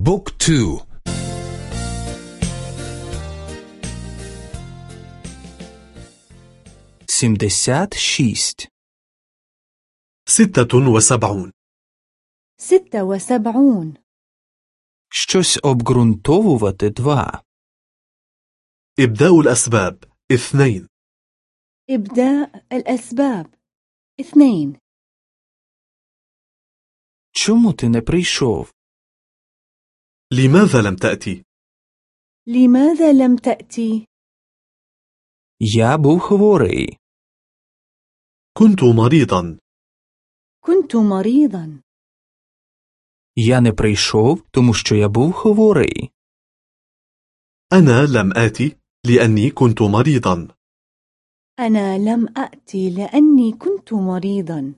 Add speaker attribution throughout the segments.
Speaker 1: بوك تو
Speaker 2: سمدسات شيست
Speaker 3: ستة وسبعون
Speaker 4: ستة وسبعون
Speaker 2: Щось обґрунтовувати два.
Speaker 3: إبداء الأسباب اثنين
Speaker 4: إبداء الأسباب اثنين
Speaker 2: Чому ти не прийшов?
Speaker 3: لماذا لم تأتي؟
Speaker 4: لماذا لم تأتي؟
Speaker 2: Я був хворий.
Speaker 3: كنت مريضا
Speaker 4: كنت مريضا
Speaker 2: Я не прийшов, тому що я був хворий.
Speaker 3: أنا لم آتي لأني كنت مريضا
Speaker 4: أنا لم أأتي لأني كنت مريضا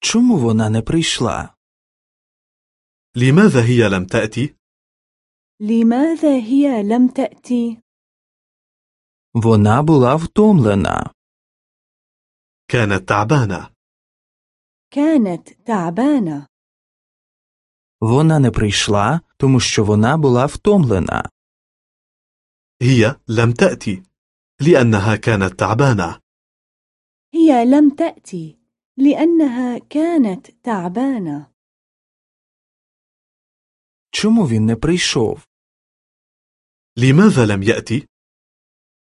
Speaker 2: Чому вона не прийшла?
Speaker 3: لماذا هي لم تأتي؟
Speaker 4: لماذا هي لم تأتي؟
Speaker 2: Вона була втомлена.
Speaker 3: كانت تعبانة
Speaker 4: كانت تعبانة
Speaker 2: Вона не прийшла, тому що вона була втомлена.
Speaker 3: هي لم تأتي لأنها كانت تعبانة
Speaker 4: هي لم تأتي لأنها كانت تعبانة
Speaker 2: Чому він не прийшов?
Speaker 3: لماذا لم يأتي؟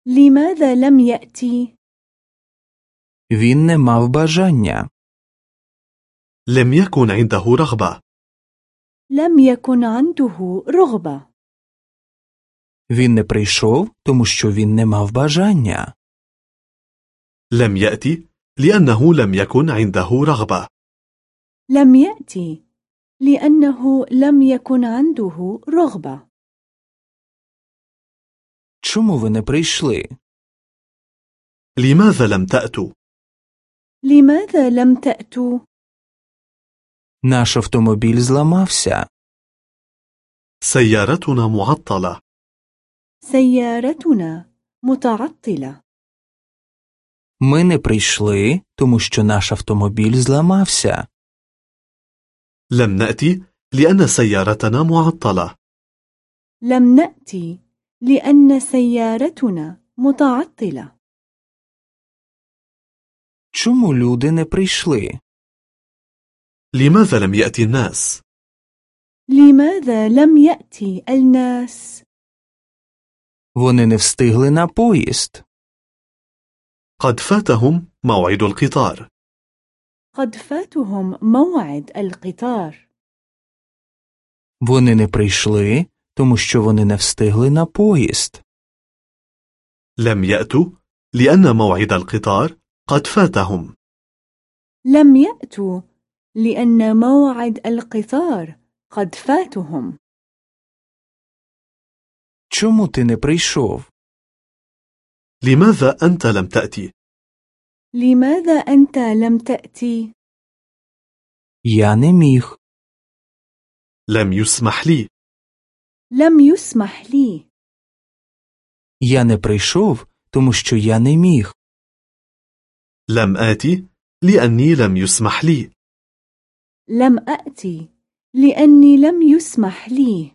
Speaker 4: لماذا لم يأتي؟
Speaker 2: Він не мав бажання.
Speaker 3: لم يكن عنده رغبة
Speaker 4: لم يكن عنده رغبة
Speaker 2: Він не прийшов, тому що він не мав бажання.
Speaker 3: لم يأتي لأنه لم يكن عنده رغبة
Speaker 4: لم يأتي لأنه لم يكن عنده رغبة
Speaker 2: Чому ви не прийшли?
Speaker 3: لماذا لم تأتوا؟
Speaker 4: لماذا لم تأتوا؟
Speaker 2: Наш автомобіль зламався.
Speaker 3: سيارتنا معطلة
Speaker 4: سيارتنا متعطلة
Speaker 2: Ми не прийшли, тому що наш автомобіль зламався.
Speaker 3: لم نأتي لأن سيارتنا معطلة
Speaker 4: لم نأتي لأن سيارتنا متعطلة
Speaker 2: Чому люди не прийшли?
Speaker 3: لماذا لم يأتي الناس؟
Speaker 4: لماذا لم يأتي الناس؟
Speaker 2: Вони не встигли на поїзд.
Speaker 3: قد فاتهم موعد القطار
Speaker 4: قد فاتهم موعد القطار
Speaker 2: Вони не прийшли, тому що вони не встигли на поїзд.
Speaker 3: لم يأتوا لأن موعد القطار قد فاتهم
Speaker 4: لم يأتوا لأن موعد القطار قد فاتهم
Speaker 2: Чому ти не прийшов?
Speaker 3: لماذا أنت لم تأتي؟
Speaker 4: لماذا أنت لم تأتي؟
Speaker 2: Я не міг.
Speaker 3: لم يسمح لي
Speaker 4: لم يسمح لي
Speaker 2: Я не прийшов, тому що я не міг.
Speaker 3: لم آتي لأني لم يسمح لي
Speaker 4: لم أأتي لأني لم يسمح لي